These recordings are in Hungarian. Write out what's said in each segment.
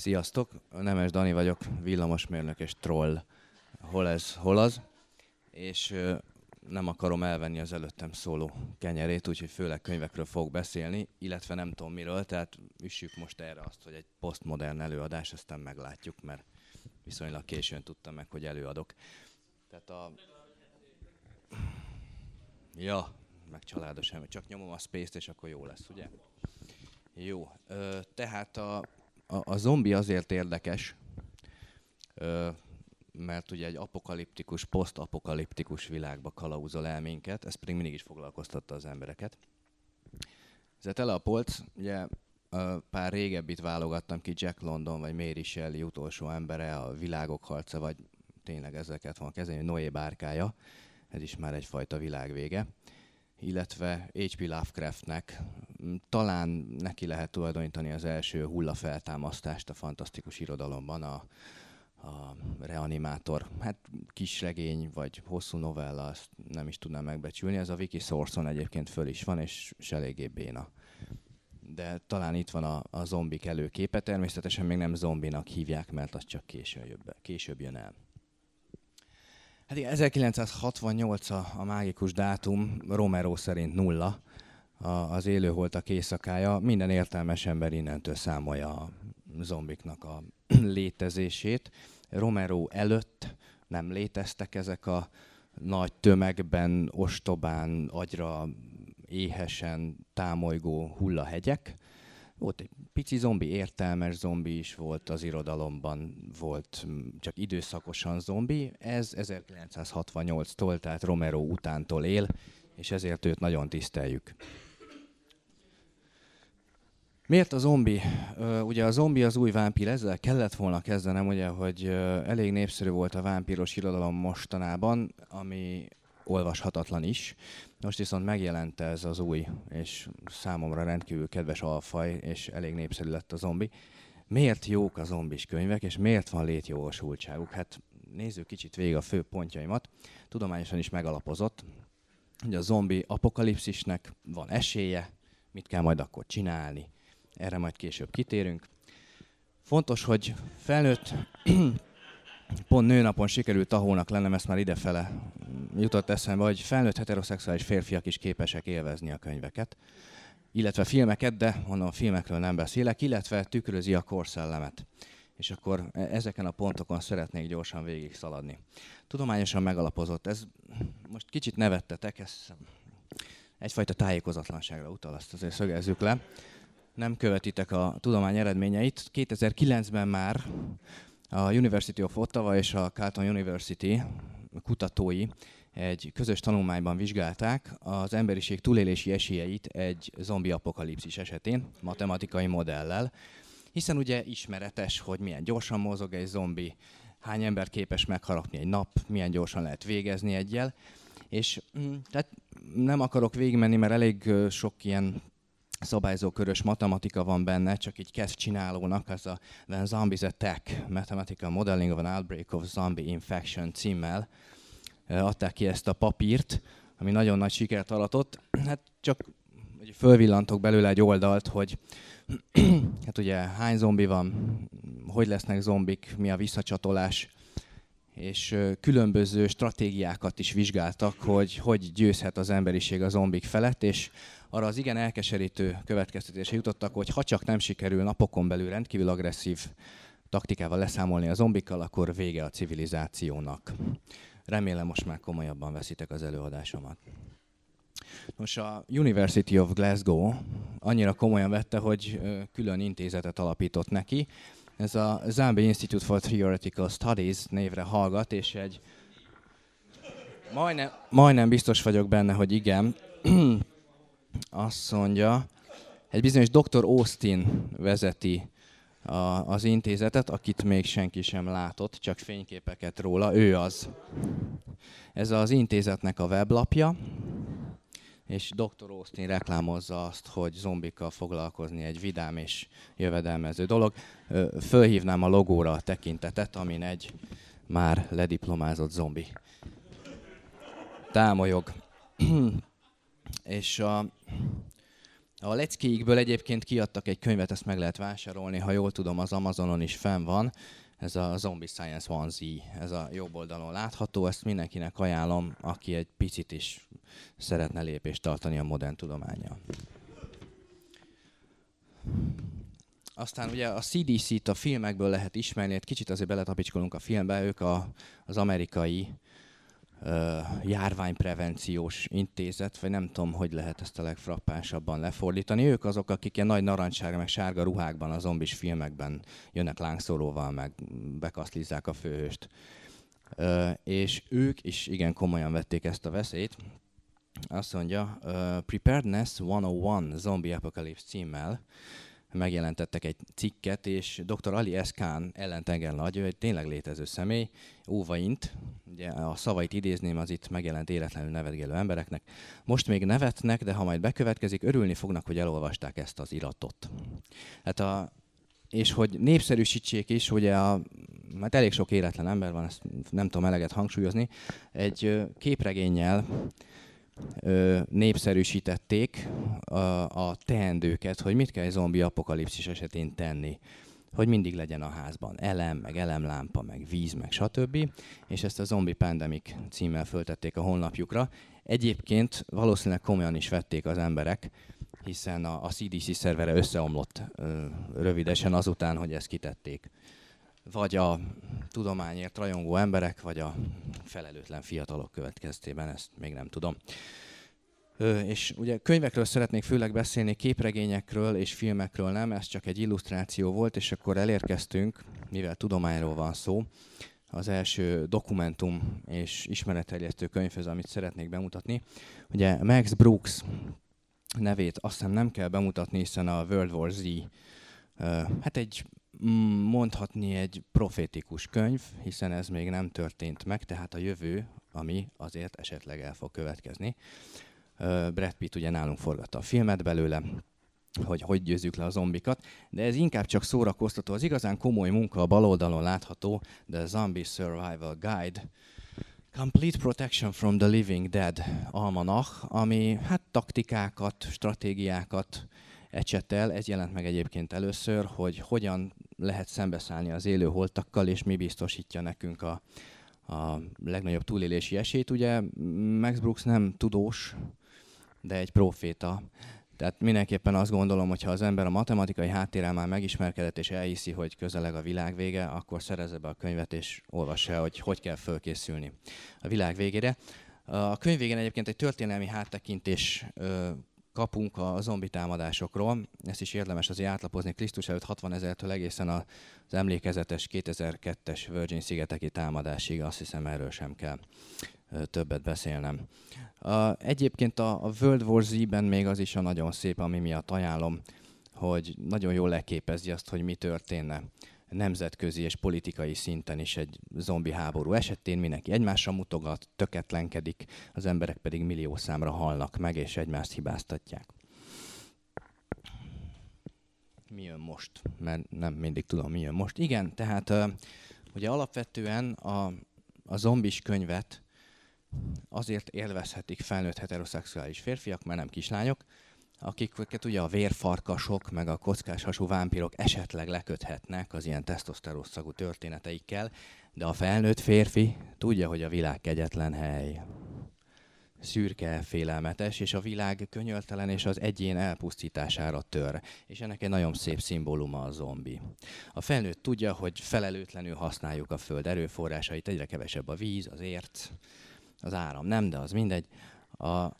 Sziasztok, Nemes Dani vagyok, villamosmérnök és troll. Hol ez, hol az. És nem akarom elvenni az előttem szóló kenyerét, úgyhogy főleg könyvekről fogok beszélni, illetve nem tudom miről, tehát üssük most erre azt, hogy egy posztmodern előadás, aztán meglátjuk, mert viszonylag későn tudtam meg, hogy előadok. Tehát a... Ja, meg családos ember. Csak nyomom a space-t, és akkor jó lesz, ugye? Jó. Tehát a, a, a zombi azért érdekes, ö, mert ugye egy apokaliptikus, posztapokaliptikus világba kalauzol el minket, ez pedig mindig is foglalkoztatta az embereket. Ez tele a polc, ugye pár régebbit válogattam ki, Jack London vagy Mary Shelley utolsó embere, a világok harca, vagy tényleg ezeket van kezelni, Noé bárkája, ez is már egyfajta világvége illetve H.P. Lovecraftnek talán neki lehet tulajdonítani az első hullafeltámasztást a fantasztikus irodalomban, a, a reanimátor. Hát kis regény vagy hosszú novella, azt nem is tudnám megbecsülni. Ez a Wiki Source-on egyébként föl is van, és, és eléggé béna. De talán itt van a, a zombik előképe. Természetesen még nem zombinak hívják, mert az csak később, később jön el. Hát igen, 1968 a, a mágikus dátum, Romero szerint nulla, a, az élőholtak éjszakája. Minden értelmes ember innentől számolja a zombiknak a létezését. Romero előtt nem léteztek ezek a nagy tömegben, ostobán, agyra éhesen támolygó hullahegyek. Volt egy pici zombi, értelmes zombi is volt az irodalomban, volt csak időszakosan zombi. Ez 1968-tól, tehát Romero utántól él, és ezért őt nagyon tiszteljük. Miért a zombi? Ugye a zombi az új vámpír, ezzel kellett volna kezdenem, ugye, hogy elég népszerű volt a vámpíros irodalom mostanában, ami olvashatatlan is. Most viszont megjelent ez az új, és számomra rendkívül kedves alfaj, és elég népszerű lett a zombi. Miért jók a zombis könyvek, és miért van létjogosultságuk? Hát nézzük kicsit végig a fő pontjaimat. Tudományosan is megalapozott, hogy a zombi apokalipszisnek van esélye, mit kell majd akkor csinálni. Erre majd később kitérünk. Fontos, hogy felnőtt pont nőnapon sikerült tahónak lennem, ezt már idefele jutott eszembe, hogy felnőtt heteroszexuális férfiak is képesek élvezni a könyveket, illetve filmeket, de mondom, filmekről nem beszélek, illetve tükrözi a korszellemet. És akkor e- ezeken a pontokon szeretnék gyorsan végig szaladni. Tudományosan megalapozott. Ez most kicsit nevettetek, ez egyfajta tájékozatlanságra utal, azt azért szögezzük le. Nem követitek a tudomány eredményeit. 2009-ben már a University of Ottawa és a Carleton University kutatói egy közös tanulmányban vizsgálták az emberiség túlélési esélyeit egy zombi apokalipszis esetén, matematikai modellel, hiszen ugye ismeretes, hogy milyen gyorsan mozog egy zombi, hány ember képes megharapni egy nap, milyen gyorsan lehet végezni egyel, és mm, tehát nem akarok végigmenni, mert elég sok ilyen szabályzókörös matematika van benne, csak így kezd csinálónak, az a When Zombies Attack, Mathematical Modeling of an Outbreak of Zombie Infection címmel adták ki ezt a papírt, ami nagyon nagy sikert aratott. Hát csak fölvillantok belőle egy oldalt, hogy hát ugye hány zombi van, hogy lesznek zombik, mi a visszacsatolás, és különböző stratégiákat is vizsgáltak, hogy hogy győzhet az emberiség a zombik felett, és arra az igen elkeserítő következtetésre jutottak, hogy ha csak nem sikerül napokon belül rendkívül agresszív taktikával leszámolni a zombikkal, akkor vége a civilizációnak. Remélem most már komolyabban veszitek az előadásomat. Most a University of Glasgow annyira komolyan vette, hogy külön intézetet alapított neki. Ez a Zombie Institute for Theoretical Studies névre hallgat, és egy majdnem, majdnem biztos vagyok benne, hogy igen, azt mondja, egy bizonyos Dr. Austin vezeti a, az intézetet, akit még senki sem látott, csak fényképeket róla, ő az. Ez az intézetnek a weblapja, és Dr. Austin reklámozza azt, hogy zombikkal foglalkozni egy vidám és jövedelmező dolog. Fölhívnám a logóra a tekintetet, amin egy már lediplomázott zombi támolyog. és a, A leckéikből egyébként kiadtak egy könyvet, ezt meg lehet vásárolni, ha jól tudom, az Amazonon is fenn van. Ez a Zombie Science 1Z, ez a jobb oldalon látható, ezt mindenkinek ajánlom, aki egy picit is szeretne lépést tartani a modern tudományjal. Aztán ugye a CDC-t a filmekből lehet ismerni, egy kicsit azért beletapicskolunk a filmbe, ők a, az amerikai járványprevenciós intézet, vagy nem tudom, hogy lehet ezt a legfrappánsabban lefordítani. Ők azok, akik ilyen nagy narancsára, meg sárga ruhákban a zombis filmekben jönnek lángszóróval, meg bekaszlizzák a főhőst. Uh, és ők is igen komolyan vették ezt a veszélyt. Azt mondja, uh, Preparedness 101 Zombie Apocalypse címmel megjelentettek egy cikket, és dr. Ali Eszkán ellentenger nagy, ő egy tényleg létező személy, óvaint, ugye a szavait idézném az itt megjelent életlenül nevetgélő embereknek. Most még nevetnek, de ha majd bekövetkezik, örülni fognak, hogy elolvasták ezt az iratot. Hát a, és hogy népszerűsítsék is, ugye a, mert elég sok életlen ember van, ezt nem tudom eleget hangsúlyozni, egy képregénnyel ö, népszerűsítették a, a teendőket, hogy mit kell egy zombi apokalipszis esetén tenni hogy mindig legyen a házban elem, meg elemlámpa, meg víz, meg stb. És ezt a Zombie Pandemic címmel föltették a honlapjukra. Egyébként valószínűleg komolyan is vették az emberek, hiszen a, a CDC szervere összeomlott ö, rövidesen azután, hogy ezt kitették vagy a tudományért rajongó emberek, vagy a felelőtlen fiatalok következtében, ezt még nem tudom. És ugye könyvekről szeretnék főleg beszélni, képregényekről és filmekről nem, ez csak egy illusztráció volt, és akkor elérkeztünk, mivel tudományról van szó, az első dokumentum és ismeretterjesztő könyvhöz, amit szeretnék bemutatni. Ugye Max Brooks nevét azt hiszem nem kell bemutatni, hiszen a World War Z hát egy mondhatni egy profétikus könyv, hiszen ez még nem történt meg, tehát a jövő, ami azért esetleg el fog következni. Brad Pitt ugye nálunk forgatta a filmet belőle, hogy hogy győzzük le a zombikat, de ez inkább csak szórakoztató. Az igazán komoly munka a bal oldalon látható, The Zombie Survival Guide, Complete Protection from the Living Dead almanach, ami hát taktikákat, stratégiákat ecsetel. Ez jelent meg egyébként először, hogy hogyan lehet szembeszállni az élő holtakkal, és mi biztosítja nekünk a, a legnagyobb túlélési esélyt. Ugye Max Brooks nem tudós, de egy proféta. Tehát mindenképpen azt gondolom, hogy ha az ember a matematikai háttérrel már megismerkedett és elhiszi, hogy közeleg a világ vége, akkor szerezze be a könyvet és olvassa, hogy hogy kell fölkészülni a világ végére. A könyv végén egyébként egy történelmi háttekintés kapunk a zombi támadásokról. Ezt is érdemes azért átlapozni Krisztus előtt 60 ezertől egészen az emlékezetes 2002-es Virgin szigeteki támadásig. Azt hiszem erről sem kell többet beszélnem. Egyébként a World War Z-ben még az is a nagyon szép, ami miatt ajánlom, hogy nagyon jól leképezi azt, hogy mi történne nemzetközi és politikai szinten is egy zombi háború esetén mindenki egymásra mutogat, töketlenkedik, az emberek pedig millió számra halnak meg, és egymást hibáztatják. Mi jön most? Mert nem mindig tudom, mi jön most. Igen, tehát ugye alapvetően a, a zombis könyvet azért élvezhetik felnőtt heteroszexuális férfiak, mert nem kislányok, akiket ugye a vérfarkasok, meg a kockás hasú vámpirok esetleg leköthetnek az ilyen tesztoszterosszagú történeteikkel, de a felnőtt férfi tudja, hogy a világ kegyetlen hely. Szürke, félelmetes, és a világ könyöltelen, és az egyén elpusztítására tör. És ennek egy nagyon szép szimbóluma a zombi. A felnőtt tudja, hogy felelőtlenül használjuk a föld erőforrásait, egyre kevesebb a víz, az ért, az áram nem, de az mindegy. A,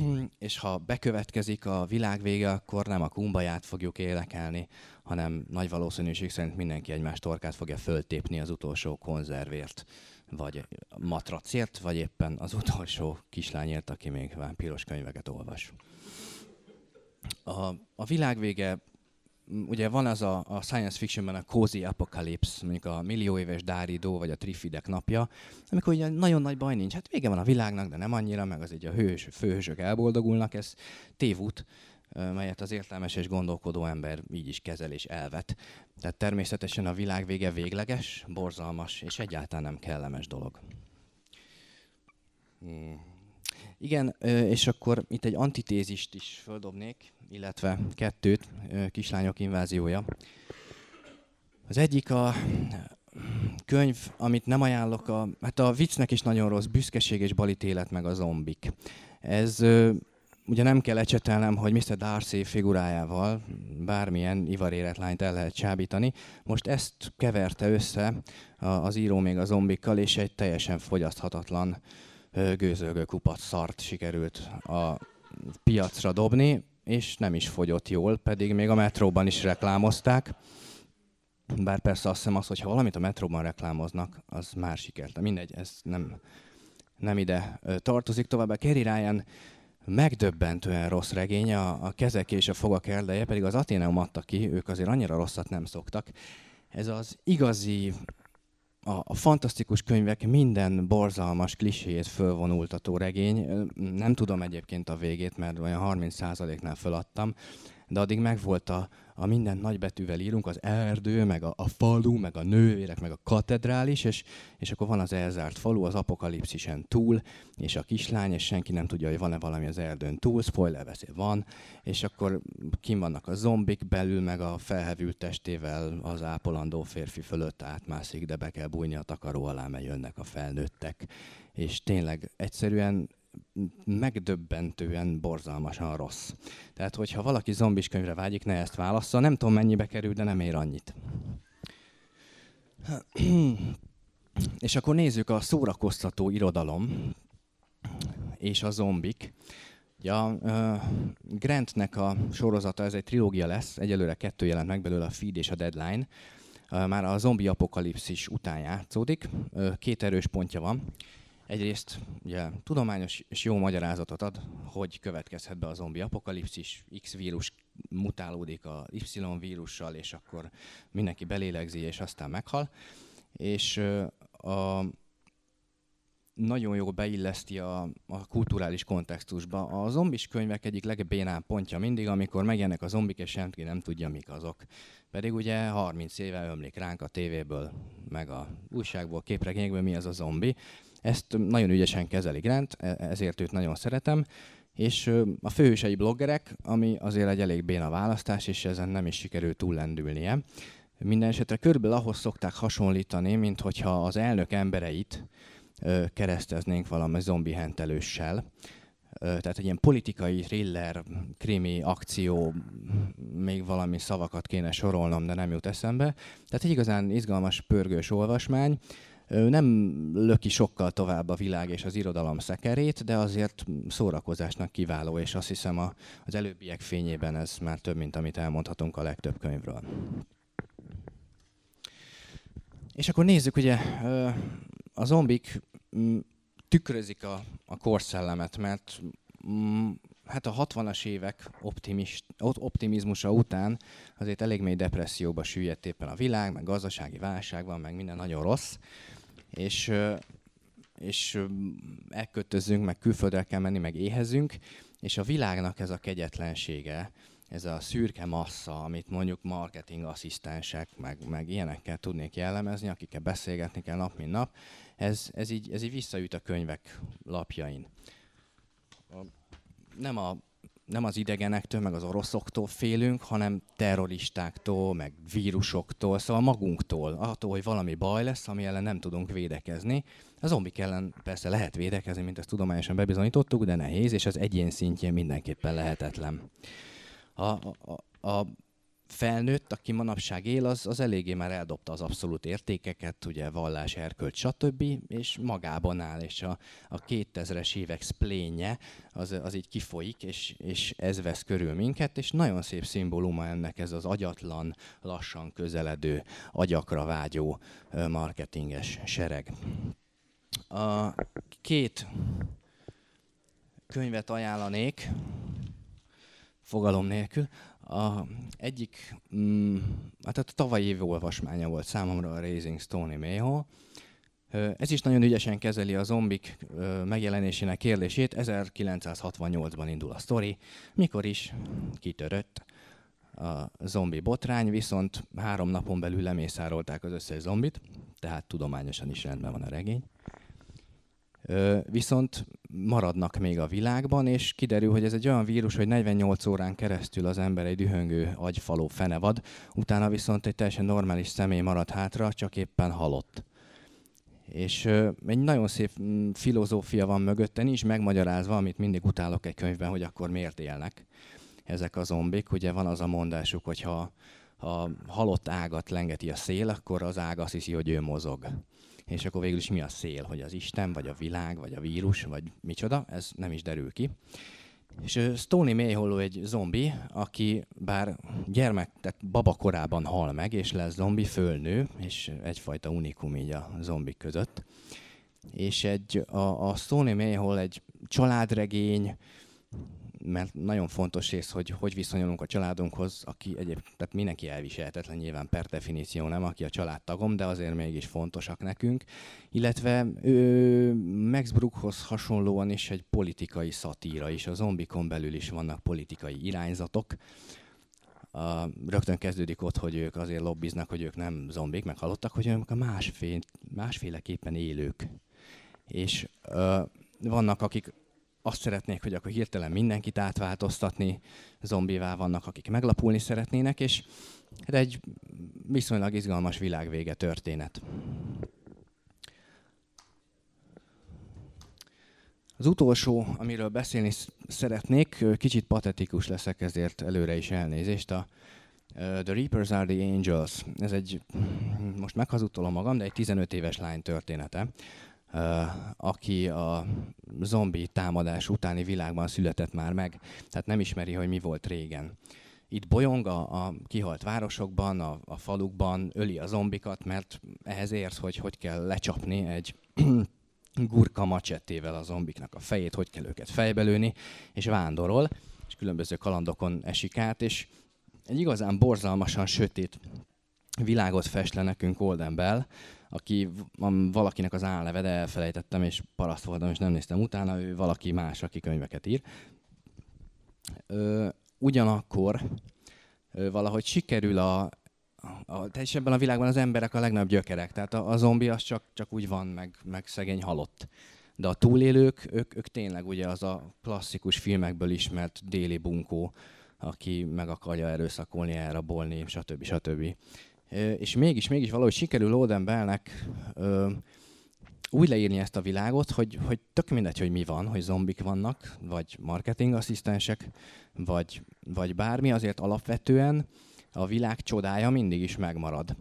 és ha bekövetkezik a világ vége, akkor nem a kumbaját fogjuk élekelni, hanem nagy valószínűség szerint mindenki egymás torkát fogja föltépni az utolsó konzervért, vagy matracért, vagy éppen az utolsó kislányért, aki még vámpiros könyveket olvas. A, a világ vége ugye van az a, a science fictionben a cozy apocalypse, mondjuk a millió éves Dáridó, vagy a Trifidek napja, amikor ugye nagyon nagy baj nincs. Hát vége van a világnak, de nem annyira, meg az így a hős, főhősök elboldogulnak, ez tévút, melyet az értelmes és gondolkodó ember így is kezel és elvet. Tehát természetesen a világ vége végleges, borzalmas és egyáltalán nem kellemes dolog. Hmm. Igen, és akkor itt egy antitézist is földobnék, illetve kettőt, kislányok inváziója. Az egyik a könyv, amit nem ajánlok, a, hát a viccnek is nagyon rossz, Büszkeség és balítélet meg a zombik. Ez ugye nem kell ecsetelnem, hogy Mr. Darcy figurájával bármilyen ivarérett lányt el lehet csábítani. Most ezt keverte össze az író még a zombikkal, és egy teljesen fogyaszthatatlan gőzölgő kupat szart sikerült a piacra dobni, és nem is fogyott jól, pedig még a metróban is reklámozták. Bár persze azt hiszem az, hogy ha valamit a metróban reklámoznak, az már sikert. Mindegy, ez nem, nem ide tartozik. Továbbá Kerry Ryan megdöbbentően rossz regény, a, a kezek és a fogak erdeje, pedig az Ateneum adta ki, ők azért annyira rosszat nem szoktak. Ez az igazi, a, a fantasztikus könyvek minden borzalmas kliséjét fölvonultató regény. Nem tudom egyébként a végét, mert olyan 30%-nál föladtam, de addig megvolt a, a minden nagybetűvel írunk, az erdő, meg a, a falu, meg a nővérek, meg a katedrális, és, és akkor van az elzárt falu, az apokalipszisen túl, és a kislány, és senki nem tudja, hogy van-e valami az erdőn túl, spoiler beszél, van, és akkor kim vannak a zombik, belül meg a felhevült testével az ápolandó férfi fölött átmászik, de be kell bújni a takaró alá, mert jönnek a felnőttek. És tényleg egyszerűen megdöbbentően borzalmasan rossz. Tehát, hogyha valaki zombis könyvre vágyik, ne ezt válassza. Nem tudom, mennyibe kerül, de nem ér annyit. És akkor nézzük a szórakoztató irodalom és a zombik. Ja, Grantnek a sorozata, ez egy trilógia lesz, egyelőre kettő jelent meg belőle, a Feed és a Deadline. Már a zombi apokalipszis után játszódik, két erős pontja van. Egyrészt ugye, tudományos és jó magyarázatot ad, hogy következhet be a zombi apokalipszis, X vírus mutálódik a Y vírussal, és akkor mindenki belélegzi, és aztán meghal. És a, nagyon jól beilleszti a, a kulturális kontextusba. A zombis könyvek egyik legbénább pontja mindig, amikor megjelennek a zombik, és senki nem tudja, mik azok. Pedig ugye 30 éve ömlik ránk a tévéből, meg a újságból, képregényekből, mi az a zombi. Ezt nagyon ügyesen kezeli Grant, e, ezért őt nagyon szeretem. És a főhősei bloggerek, ami azért egy elég béna választás, és ezen nem is sikerült túllendülnie. Minden esetre körülbelül ahhoz szokták hasonlítani, mint hogyha az elnök embereit kereszteznénk valami zombi hentelőssel. Tehát egy ilyen politikai thriller, krimi, akció, még valami szavakat kéne sorolnom, de nem jut eszembe. Tehát egy igazán izgalmas, pörgős olvasmány, nem löki sokkal tovább a világ és az irodalom szekerét, de azért szórakozásnak kiváló, és azt hiszem a, az előbbiek fényében ez már több, mint amit elmondhatunk a legtöbb könyvről. És akkor nézzük, ugye a zombik mm, tükrözik a, a korszellemet, mert mm, hát a 60-as évek optimizmusa után azért elég mély depresszióba süllyedt éppen a világ, meg gazdasági válság van, meg minden nagyon rossz és, és elkötözünk, meg külföldre kell menni, meg éhezünk, és a világnak ez a kegyetlensége, ez a szürke massza, amit mondjuk marketing asszisztensek, meg, meg ilyenekkel tudnék jellemezni, akikkel beszélgetni kell nap, mint nap, ez, ez, így, ez így visszaüt a könyvek lapjain. Nem a nem az idegenektől, meg az oroszoktól félünk, hanem terroristáktól, meg vírusoktól, szóval magunktól, attól, hogy valami baj lesz, ami ellen nem tudunk védekezni. A zombik ellen persze lehet védekezni, mint ezt tudományosan bebizonyítottuk, de nehéz, és az egyén szintjén mindenképpen lehetetlen. A, a, a felnőtt, aki manapság él, az, az eléggé már eldobta az abszolút értékeket, ugye vallás, erkölcs, stb., és magában áll, és a, a 2000-es évek splénje az, az így kifolyik, és, és ez vesz körül minket, és nagyon szép szimbóluma ennek ez az agyatlan, lassan közeledő, agyakra vágyó marketinges sereg. A két könyvet ajánlanék, fogalom nélkül. A egyik, mm, hát a tavalyi év olvasmánya volt számomra a Raising Stony Mayho. Ez is nagyon ügyesen kezeli a zombik megjelenésének kérdését. 1968-ban indul a sztori, mikor is kitörött a zombi botrány, viszont három napon belül lemészárolták az összes zombit, tehát tudományosan is rendben van a regény. Viszont maradnak még a világban, és kiderül, hogy ez egy olyan vírus, hogy 48 órán keresztül az ember egy dühöngő agyfaló fenevad, utána viszont egy teljesen normális személy marad hátra, csak éppen halott. És egy nagyon szép mm, filozófia van mögötte, nincs megmagyarázva, amit mindig utálok egy könyvben, hogy akkor miért élnek ezek a zombik. Ugye van az a mondásuk, hogy ha a halott ágat lengeti a szél, akkor az ág azt hiszi, hogy ő mozog. És akkor végül is mi a szél, hogy az Isten, vagy a világ, vagy a vírus, vagy micsoda, ez nem is derül ki. És Stony Mayhollow egy zombi, aki bár gyermek, tehát baba korában hal meg, és lesz zombi, fölnő, és egyfajta unikum így a zombik között. És egy, a, a Stony Mayhol egy családregény, mert nagyon fontos rész, hogy hogy viszonyulunk a családunkhoz, aki egyéb, tehát mindenki elviselhetetlen nyilván per definíció nem, aki a családtagom, de azért mégis fontosak nekünk. Illetve ő, Max Brookhoz hasonlóan is egy politikai szatíra is, a zombikon belül is vannak politikai irányzatok. A, rögtön kezdődik ott, hogy ők azért lobbiznak, hogy ők nem zombik, meg halottak, hogy ők a másfél, másféleképpen élők. És ö, vannak, akik azt szeretnék, hogy akkor hirtelen mindenkit átváltoztatni, zombivá vannak, akik meglapulni szeretnének, és ez egy viszonylag izgalmas világvége történet. Az utolsó, amiről beszélni szeretnék, kicsit patetikus leszek, ezért előre is elnézést. A The Reapers are the Angels. Ez egy, most meghazudtolom magam, de egy 15 éves lány története, aki a zombi támadás utáni világban született már meg, tehát nem ismeri, hogy mi volt régen. Itt bolyong a, a kihalt városokban, a, a falukban, öli a zombikat, mert ehhez érsz, hogy hogy kell lecsapni egy gurka macsettével a zombiknak a fejét, hogy kell őket fejbelőni, és vándorol, és különböző kalandokon esik át, és egy igazán borzalmasan sötét világot fest le nekünk Golden Bell, aki valakinek az állneve, de elfelejtettem, és paraszt voltam, és nem néztem utána, ő valaki más, aki könyveket ír. Ö, ugyanakkor ö, valahogy sikerül a, a, és ebben a világban az emberek a legnagyobb gyökerek, tehát a, a zombi az csak, csak úgy van, meg, meg szegény halott. De a túlélők, ők, ők tényleg ugye az a klasszikus filmekből ismert déli bunkó, aki meg akarja erőszakolni, elrabolni, stb. stb és mégis, mégis valahogy sikerül Olden Bellnek úgy leírni ezt a világot, hogy, hogy tök mindegy, hogy mi van, hogy zombik vannak, vagy marketingasszisztensek, vagy, vagy bármi, azért alapvetően a világ csodája mindig is megmarad.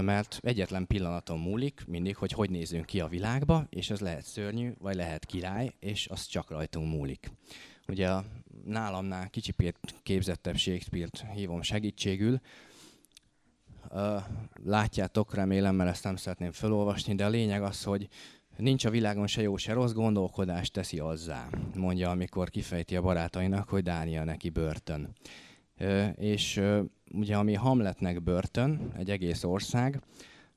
Mert egyetlen pillanaton múlik mindig, hogy hogy nézünk ki a világba, és ez lehet szörnyű, vagy lehet király, és az csak rajtunk múlik. Ugye a nálamnál kicsit képzettebb Shakespeare-t hívom segítségül, látjátok, remélem, mert ezt nem szeretném felolvasni, de a lényeg az, hogy nincs a világon se jó, se rossz gondolkodást teszi azzá, mondja, amikor kifejti a barátainak, hogy Dániel neki börtön. És ugye ami Hamletnek börtön, egy egész ország,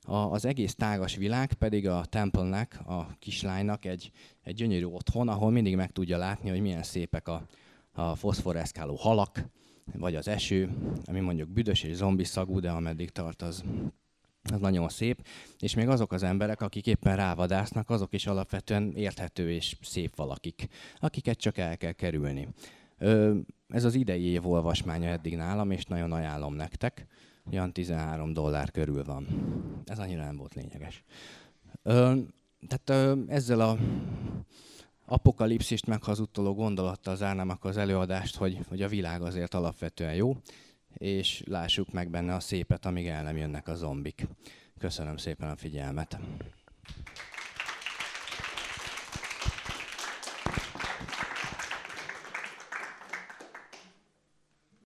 az egész tágas világ pedig a Temple-nek, a kislánynak egy, egy gyönyörű otthon, ahol mindig meg tudja látni, hogy milyen szépek a, a foszforeszkáló halak, vagy az eső, ami mondjuk büdös és zombi szagú, de ameddig tart, az, az nagyon szép. És még azok az emberek, akik éppen rávadásznak, azok is alapvetően érthető és szép valakik, akiket csak el kell kerülni. Ö, ez az idei év olvasmánya eddig nálam, és nagyon ajánlom nektek. Olyan 13 dollár körül van. Ez annyira nem volt lényeges. Ö, tehát ö, ezzel a apokalipszist meghazudtoló gondolattal zárnám akkor az előadást, hogy, hogy a világ azért alapvetően jó, és lássuk meg benne a szépet, amíg el nem jönnek a zombik. Köszönöm szépen a figyelmet!